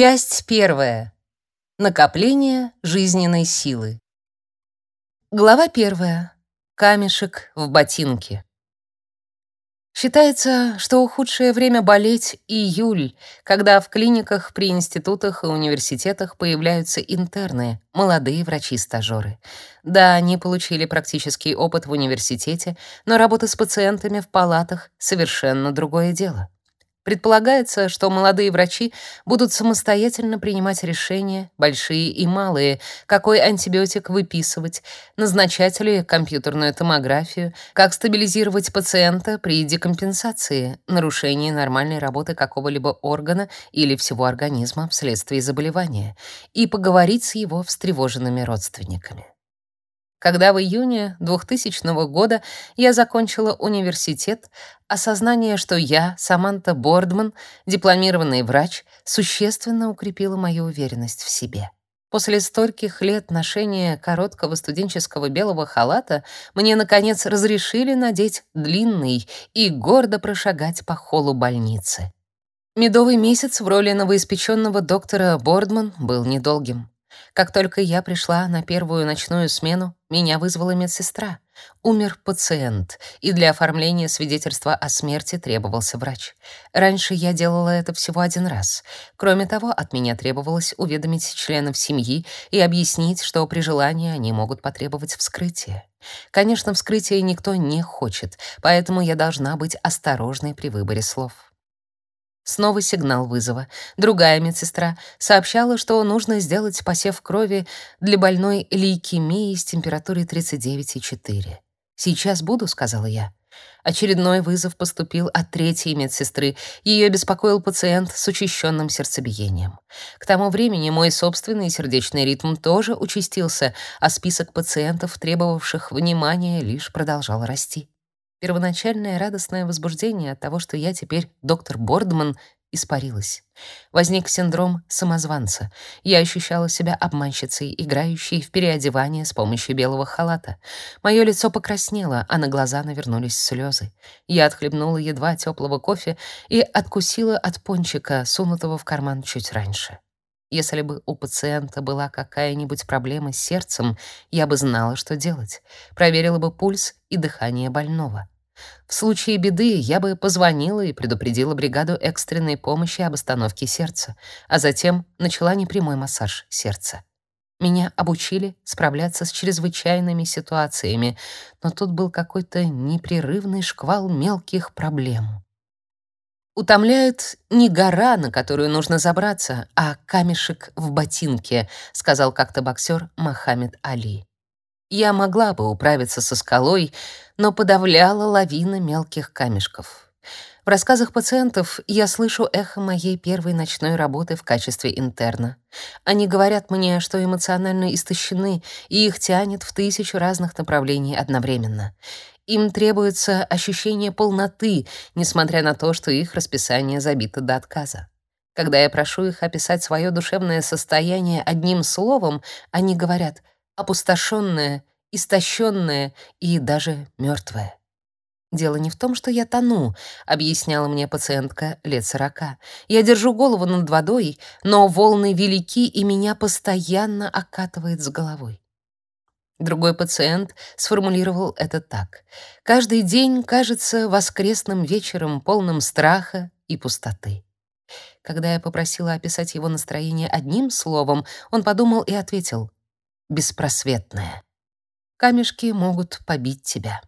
Часть первая. Накопление жизненной силы. Глава первая. Камешек в ботинке. Считается, что худшее время болеть — июль, когда в клиниках при институтах и университетах появляются интерны, молодые врачи-стажеры. Да, они получили практический опыт в университете, но работа с пациентами в палатах — совершенно другое дело. Предполагается, что молодые врачи будут самостоятельно принимать решения, большие и малые, какой антибиотик выписывать, назначать ли компьютерную томографию, как стабилизировать пациента при декомпенсации, нарушении нормальной работы какого-либо органа или всего организма вследствие заболевания, и поговорить с его встревоженными родственниками. Когда в июне 2000 года я закончила университет, осознание, что я, Саманта Бордман, дипломированный врач, существенно укрепило мою уверенность в себе. После стольких лет ношения короткого студенческого белого халата мне, наконец, разрешили надеть длинный и гордо прошагать по холлу больницы. Медовый месяц в роли новоиспеченного доктора Бордман был недолгим. Как только я пришла на первую ночную смену, меня вызвала медсестра. Умер пациент, и для оформления свидетельства о смерти требовался врач. Раньше я делала это всего один раз. Кроме того, от меня требовалось уведомить членов семьи и объяснить, что при желании они могут потребовать вскрытия. Конечно, вскрытия никто не хочет, поэтому я должна быть осторожной при выборе слов. Снова сигнал вызова. Другая медсестра сообщала, что нужно сделать посев крови для больной лейкемией с температурой 39,4. «Сейчас буду», — сказала я. Очередной вызов поступил от третьей медсестры. Ее беспокоил пациент с учащенным сердцебиением. К тому времени мой собственный сердечный ритм тоже участился, а список пациентов, требовавших внимания, лишь продолжал расти. Первоначальное радостное возбуждение от того, что я теперь доктор Бордман, испарилось. Возник синдром самозванца. Я ощущала себя обманщицей, играющей в переодевание с помощью белого халата. Мое лицо покраснело, а на глаза навернулись слезы. Я отхлебнула едва теплого кофе и откусила от пончика, сунутого в карман чуть раньше. Если бы у пациента была какая-нибудь проблема с сердцем, я бы знала, что делать. Проверила бы пульс и дыхание больного. В случае беды я бы позвонила и предупредила бригаду экстренной помощи об остановке сердца, а затем начала непрямой массаж сердца. Меня обучили справляться с чрезвычайными ситуациями, но тут был какой-то непрерывный шквал мелких проблем. «Утомляет не гора, на которую нужно забраться, а камешек в ботинке», сказал как-то боксер Мохаммед Али. Я могла бы управиться со скалой, но подавляла лавина мелких камешков. В рассказах пациентов я слышу эхо моей первой ночной работы в качестве интерна. Они говорят мне, что эмоционально истощены, и их тянет в тысячу разных направлений одновременно. Им требуется ощущение полноты, несмотря на то, что их расписание забито до отказа. Когда я прошу их описать свое душевное состояние одним словом, они говорят «опустошенное», «истощенное» и даже «мертвое». «Дело не в том, что я тону», — объясняла мне пациентка лет сорока. «Я держу голову над водой, но волны велики, и меня постоянно окатывает с головой». Другой пациент сформулировал это так. «Каждый день кажется воскресным вечером, полным страха и пустоты». Когда я попросила описать его настроение одним словом, он подумал и ответил «беспросветное». Камешки могут побить тебя.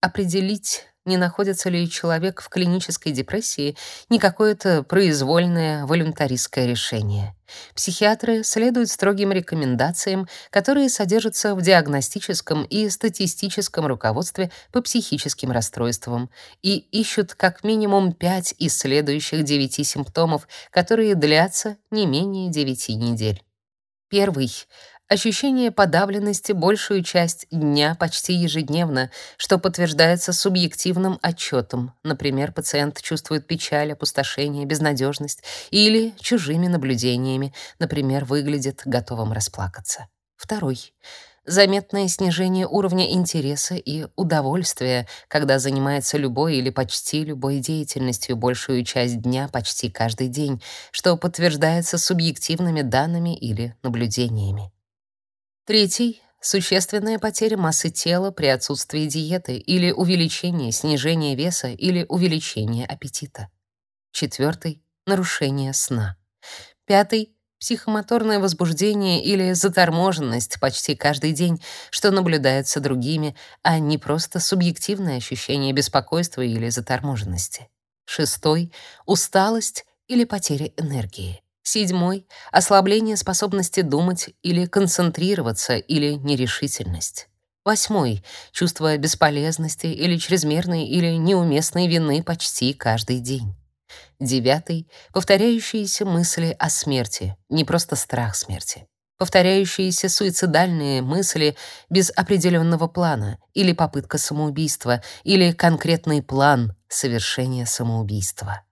Определить не находится ли человек в клинической депрессии, не какое-то произвольное волюнтаристское решение. Психиатры следуют строгим рекомендациям, которые содержатся в диагностическом и статистическом руководстве по психическим расстройствам и ищут как минимум пять из следующих девяти симптомов, которые длятся не менее девяти недель. Первый Ощущение подавленности большую часть дня почти ежедневно, что подтверждается субъективным отчетом. Например, пациент чувствует печаль, опустошение, безнадежность или чужими наблюдениями, например, выглядит готовым расплакаться. Второй. заметное снижение уровня интереса и удовольствия, когда занимается любой или почти любой деятельностью большую часть дня почти каждый день, что подтверждается субъективными данными или наблюдениями. Третий существенная потеря массы тела при отсутствии диеты или увеличение, снижение веса или увеличение аппетита. Четвертый нарушение сна. Пятый психомоторное возбуждение или заторможенность почти каждый день, что наблюдается другими, а не просто субъективное ощущение беспокойства или заторможенности. Шестой — усталость или потеря энергии. Седьмой — ослабление способности думать или концентрироваться или нерешительность. Восьмой — чувство бесполезности или чрезмерной или неуместной вины почти каждый день. Девятый — повторяющиеся мысли о смерти, не просто страх смерти. Повторяющиеся суицидальные мысли без определенного плана, или попытка самоубийства, или конкретный план совершения самоубийства.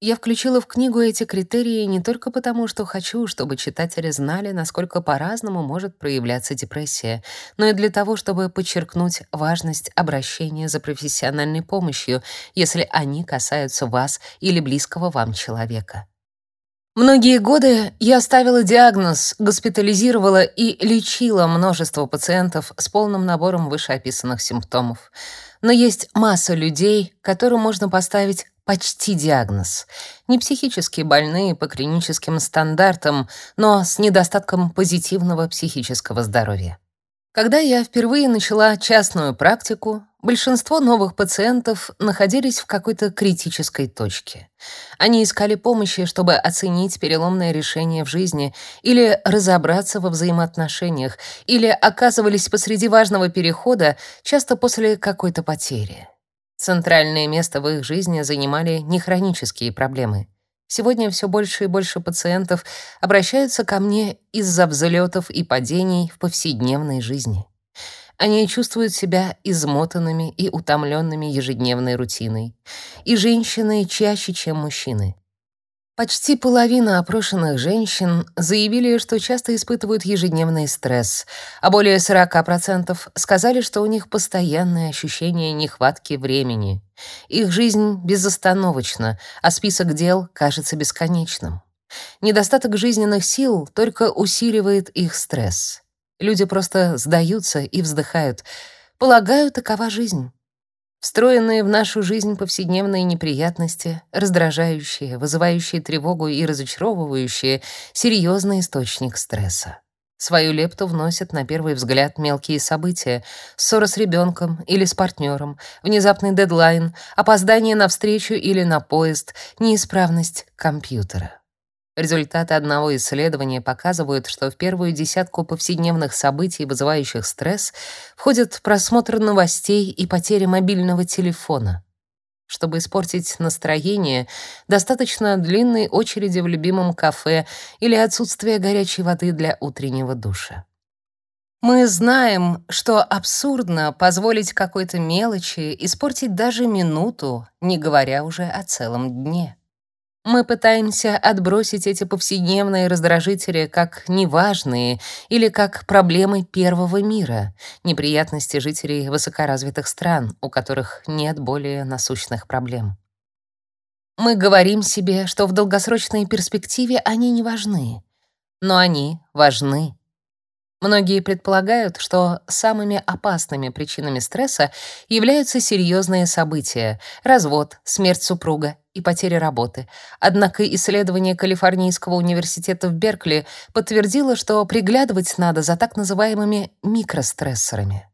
Я включила в книгу эти критерии не только потому, что хочу, чтобы читатели знали, насколько по-разному может проявляться депрессия, но и для того, чтобы подчеркнуть важность обращения за профессиональной помощью, если они касаются вас или близкого вам человека. Многие годы я ставила диагноз, госпитализировала и лечила множество пациентов с полным набором вышеописанных симптомов. Но есть масса людей, которым можно поставить почти диагноз. Не психически больные по клиническим стандартам, но с недостатком позитивного психического здоровья. Когда я впервые начала частную практику, большинство новых пациентов находились в какой-то критической точке. Они искали помощи, чтобы оценить переломное решение в жизни или разобраться во взаимоотношениях, или оказывались посреди важного перехода, часто после какой-то потери. Центральное место в их жизни занимали не хронические проблемы. Сегодня все больше и больше пациентов обращаются ко мне из-за взлетов и падений в повседневной жизни. Они чувствуют себя измотанными и утомленными ежедневной рутиной. И женщины чаще, чем мужчины. Почти половина опрошенных женщин заявили, что часто испытывают ежедневный стресс, а более 40% сказали, что у них постоянное ощущение нехватки времени. Их жизнь безостановочна, а список дел кажется бесконечным. Недостаток жизненных сил только усиливает их стресс. Люди просто сдаются и вздыхают. Полагаю, такова жизнь. Встроенные в нашу жизнь повседневные неприятности, раздражающие, вызывающие тревогу и разочаровывающие — серьезный источник стресса. Свою лепту вносят на первый взгляд мелкие события — ссора с ребенком или с партнером, внезапный дедлайн, опоздание на встречу или на поезд, неисправность компьютера. Результаты одного исследования показывают, что в первую десятку повседневных событий, вызывающих стресс, входят просмотр новостей и потеря мобильного телефона. Чтобы испортить настроение, достаточно длинной очереди в любимом кафе или отсутствия горячей воды для утреннего душа. Мы знаем, что абсурдно позволить какой-то мелочи испортить даже минуту, не говоря уже о целом дне. Мы пытаемся отбросить эти повседневные раздражители как неважные или как проблемы первого мира, неприятности жителей высокоразвитых стран, у которых нет более насущных проблем. Мы говорим себе, что в долгосрочной перспективе они не важны, но они важны. Многие предполагают, что самыми опасными причинами стресса являются серьезные события — развод, смерть супруга и потеря работы. Однако исследование Калифорнийского университета в Беркли подтвердило, что приглядывать надо за так называемыми микрострессорами.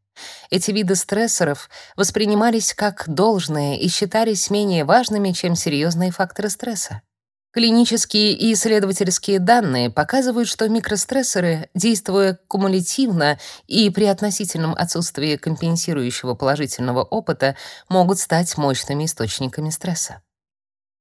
Эти виды стрессоров воспринимались как должное и считались менее важными, чем серьезные факторы стресса. Клинические и исследовательские данные показывают, что микрострессоры, действуя кумулятивно и при относительном отсутствии компенсирующего положительного опыта, могут стать мощными источниками стресса.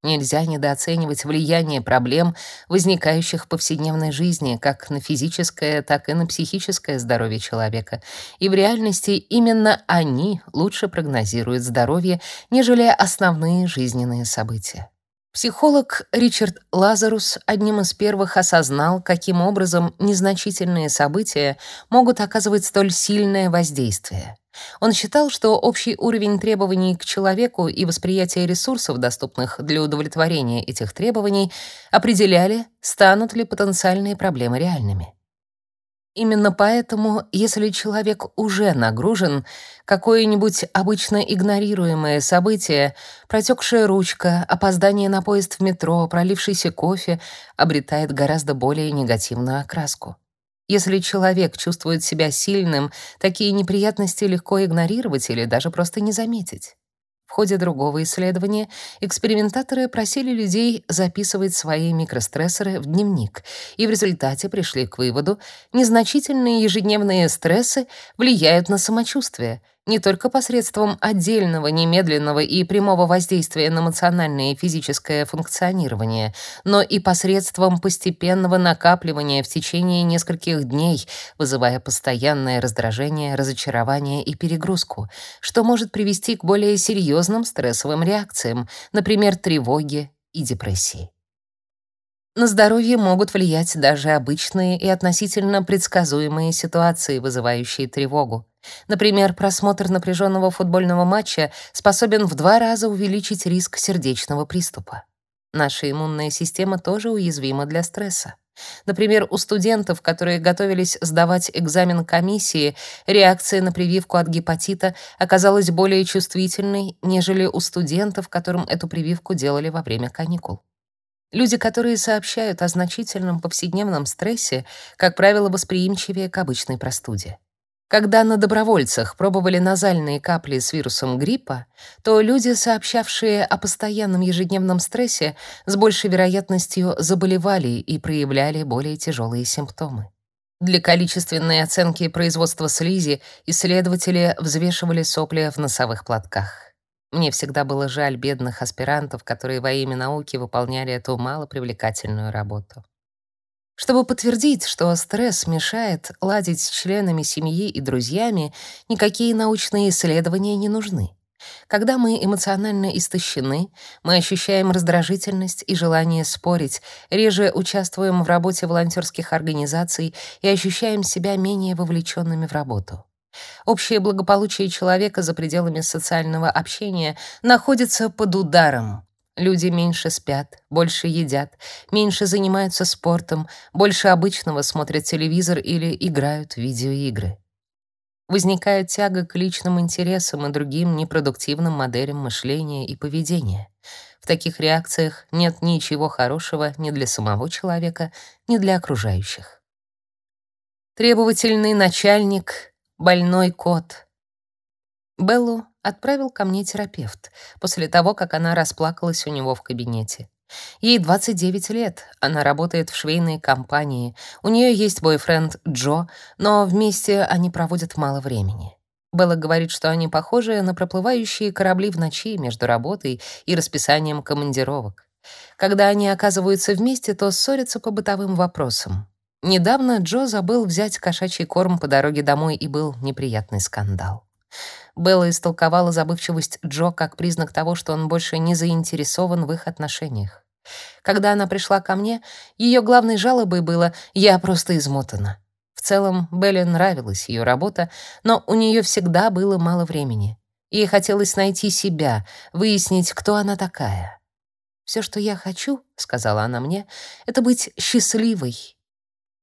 Нельзя недооценивать влияние проблем, возникающих в повседневной жизни, как на физическое, так и на психическое здоровье человека. И в реальности именно они лучше прогнозируют здоровье, нежели основные жизненные события. Психолог Ричард Лазарус одним из первых осознал, каким образом незначительные события могут оказывать столь сильное воздействие. Он считал, что общий уровень требований к человеку и восприятие ресурсов, доступных для удовлетворения этих требований, определяли, станут ли потенциальные проблемы реальными. Именно поэтому, если человек уже нагружен, какое-нибудь обычно игнорируемое событие, протекшая ручка, опоздание на поезд в метро, пролившийся кофе, обретает гораздо более негативную окраску. Если человек чувствует себя сильным, такие неприятности легко игнорировать или даже просто не заметить. В ходе другого исследования экспериментаторы просили людей записывать свои микрострессоры в дневник, и в результате пришли к выводу, незначительные ежедневные стрессы влияют на самочувствие, не только посредством отдельного, немедленного и прямого воздействия на эмоциональное и физическое функционирование, но и посредством постепенного накапливания в течение нескольких дней, вызывая постоянное раздражение, разочарование и перегрузку, что может привести к более серьезным стрессовым реакциям, например, тревоге и депрессии. На здоровье могут влиять даже обычные и относительно предсказуемые ситуации, вызывающие тревогу. Например, просмотр напряженного футбольного матча способен в два раза увеличить риск сердечного приступа. Наша иммунная система тоже уязвима для стресса. Например, у студентов, которые готовились сдавать экзамен комиссии, реакция на прививку от гепатита оказалась более чувствительной, нежели у студентов, которым эту прививку делали во время каникул. Люди, которые сообщают о значительном повседневном стрессе, как правило, восприимчивее к обычной простуде. Когда на добровольцах пробовали назальные капли с вирусом гриппа, то люди, сообщавшие о постоянном ежедневном стрессе, с большей вероятностью заболевали и проявляли более тяжелые симптомы. Для количественной оценки производства слизи исследователи взвешивали сопли в носовых платках. Мне всегда было жаль бедных аспирантов, которые во имя науки выполняли эту малопривлекательную работу. Чтобы подтвердить, что стресс мешает ладить с членами семьи и друзьями, никакие научные исследования не нужны. Когда мы эмоционально истощены, мы ощущаем раздражительность и желание спорить, реже участвуем в работе волонтерских организаций и ощущаем себя менее вовлеченными в работу. Общее благополучие человека за пределами социального общения находится под ударом. Люди меньше спят, больше едят, меньше занимаются спортом, больше обычного смотрят телевизор или играют в видеоигры. Возникает тяга к личным интересам и другим непродуктивным моделям мышления и поведения. В таких реакциях нет ничего хорошего ни для самого человека, ни для окружающих. Требовательный начальник больной кот. Беллу отправил ко мне терапевт после того, как она расплакалась у него в кабинете. Ей 29 лет, она работает в швейной компании, у нее есть бойфренд Джо, но вместе они проводят мало времени. Белла говорит, что они похожи на проплывающие корабли в ночи между работой и расписанием командировок. Когда они оказываются вместе, то ссорятся по бытовым вопросам. Недавно Джо забыл взять кошачий корм по дороге домой, и был неприятный скандал. Белла истолковала забывчивость Джо как признак того, что он больше не заинтересован в их отношениях. Когда она пришла ко мне, ее главной жалобой было «я просто измотана». В целом, Белле нравилась ее работа, но у нее всегда было мало времени. Ей хотелось найти себя, выяснить, кто она такая. «Все, что я хочу, — сказала она мне, — это быть счастливой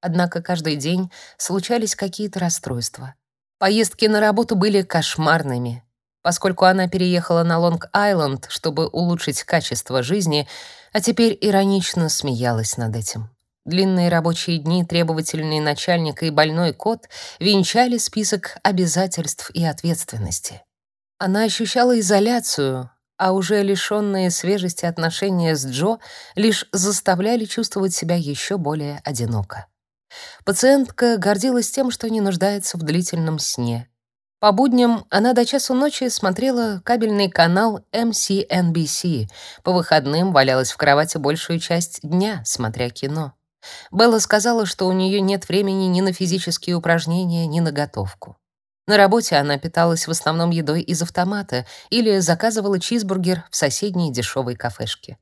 Однако каждый день случались какие-то расстройства. Поездки на работу были кошмарными. Поскольку она переехала на Лонг-Айленд, чтобы улучшить качество жизни, а теперь иронично смеялась над этим. Длинные рабочие дни, требовательный начальник и больной кот венчали список обязательств и ответственности. Она ощущала изоляцию, а уже лишённые свежести отношения с Джо лишь заставляли чувствовать себя еще более одиноко. Пациентка гордилась тем, что не нуждается в длительном сне. По будням она до часу ночи смотрела кабельный канал MCNBC, по выходным валялась в кровати большую часть дня, смотря кино. Белла сказала, что у нее нет времени ни на физические упражнения, ни на готовку. На работе она питалась в основном едой из автомата или заказывала чизбургер в соседней дешевой кафешке.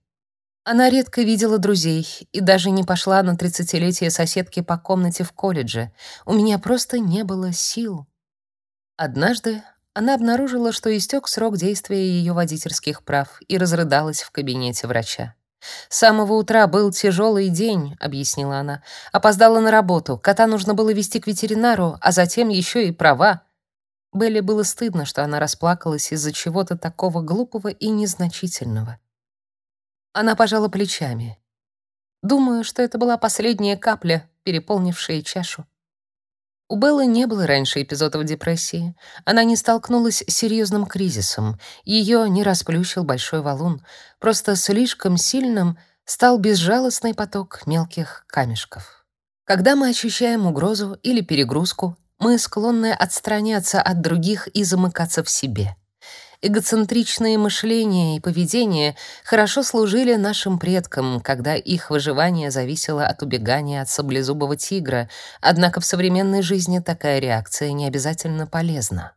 Она редко видела друзей и даже не пошла на тридцатилетие соседки по комнате в колледже. У меня просто не было сил. Однажды она обнаружила, что истек срок действия ее водительских прав и разрыдалась в кабинете врача. «С самого утра был тяжелый день», — объяснила она. «Опоздала на работу. Кота нужно было везти к ветеринару, а затем еще и права». Белли было стыдно, что она расплакалась из-за чего-то такого глупого и незначительного. Она пожала плечами. Думаю, что это была последняя капля, переполнившая чашу. У Беллы не было раньше эпизодов депрессии. Она не столкнулась с серьезным кризисом. Ее не расплющил большой валун. Просто слишком сильным стал безжалостный поток мелких камешков. Когда мы ощущаем угрозу или перегрузку, мы склонны отстраняться от других и замыкаться в себе. Эгоцентричные мышление и поведение хорошо служили нашим предкам, когда их выживание зависело от убегания от саблезубого тигра, однако в современной жизни такая реакция не обязательно полезна.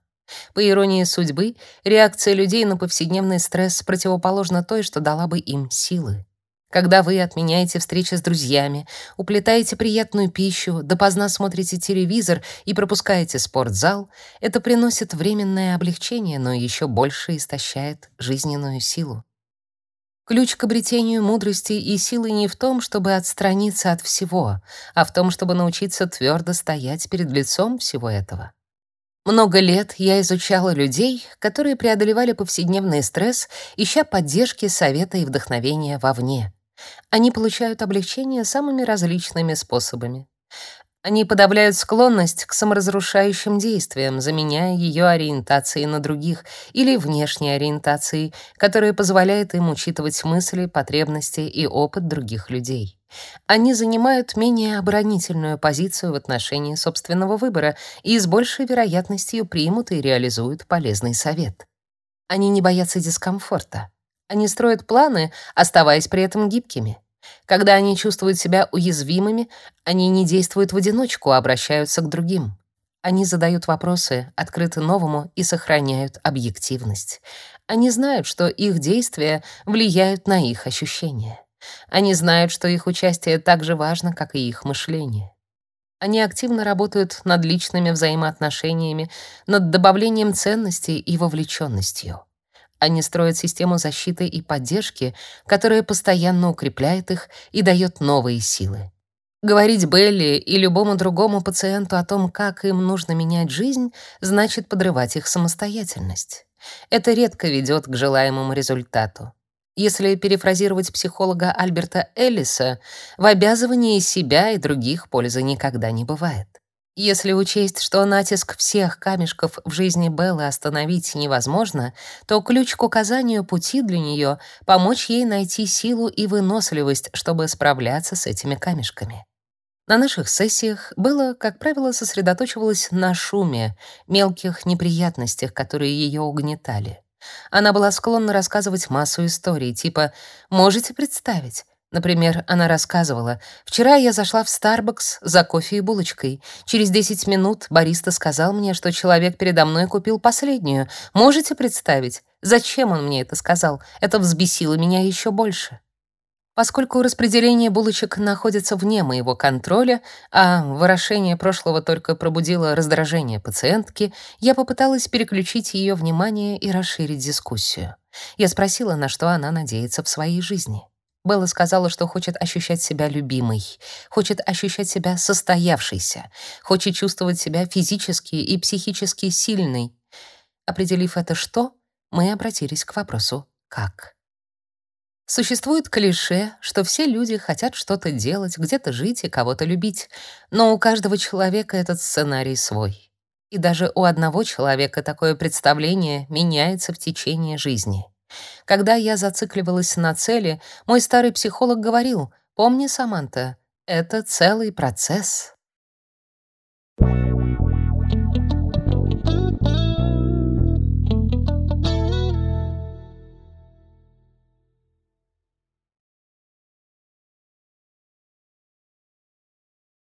По иронии судьбы, реакция людей на повседневный стресс противоположна той, что дала бы им силы. Когда вы отменяете встречи с друзьями, уплетаете приятную пищу, допоздна смотрите телевизор и пропускаете спортзал, это приносит временное облегчение, но еще больше истощает жизненную силу. Ключ к обретению мудрости и силы не в том, чтобы отстраниться от всего, а в том, чтобы научиться твердо стоять перед лицом всего этого. Много лет я изучала людей, которые преодолевали повседневный стресс, ища поддержки, совета и вдохновения вовне. Они получают облегчение самыми различными способами. Они подавляют склонность к саморазрушающим действиям, заменяя ее ориентацией на других или внешней ориентацией, которая позволяет им учитывать мысли, потребности и опыт других людей. Они занимают менее оборонительную позицию в отношении собственного выбора и с большей вероятностью примут и реализуют полезный совет. Они не боятся дискомфорта. Они строят планы, оставаясь при этом гибкими. Когда они чувствуют себя уязвимыми, они не действуют в одиночку, а обращаются к другим. Они задают вопросы, открыты новому и сохраняют объективность. Они знают, что их действия влияют на их ощущения. Они знают, что их участие так же важно, как и их мышление. Они активно работают над личными взаимоотношениями, над добавлением ценностей и вовлеченностью. Они строят систему защиты и поддержки, которая постоянно укрепляет их и дает новые силы. Говорить Белли и любому другому пациенту о том, как им нужно менять жизнь, значит подрывать их самостоятельность. Это редко ведет к желаемому результату. Если перефразировать психолога Альберта Эллиса, в обязывании себя и других пользы никогда не бывает. Если учесть, что натиск всех камешков в жизни Беллы остановить невозможно, то ключ к указанию пути для нее — помочь ей найти силу и выносливость, чтобы справляться с этими камешками. На наших сессиях Белла, как правило, сосредоточивалась на шуме, мелких неприятностях, которые ее угнетали. Она была склонна рассказывать массу историй, типа «Можете представить? Например, она рассказывала, «Вчера я зашла в Starbucks за кофе и булочкой. Через 10 минут бариста сказал мне, что человек передо мной купил последнюю. Можете представить? Зачем он мне это сказал? Это взбесило меня еще больше». Поскольку распределение булочек находится вне моего контроля, а ворошение прошлого только пробудило раздражение пациентки, я попыталась переключить ее внимание и расширить дискуссию. Я спросила, на что она надеется в своей жизни. Белла сказала, что хочет ощущать себя любимой, хочет ощущать себя состоявшейся, хочет чувствовать себя физически и психически сильной. Определив это «что», мы обратились к вопросу «как». Существует клише, что все люди хотят что-то делать, где-то жить и кого-то любить, но у каждого человека этот сценарий свой. И даже у одного человека такое представление меняется в течение жизни. Когда я зацикливалась на цели, мой старый психолог говорил: "Помни, Саманта, это целый процесс".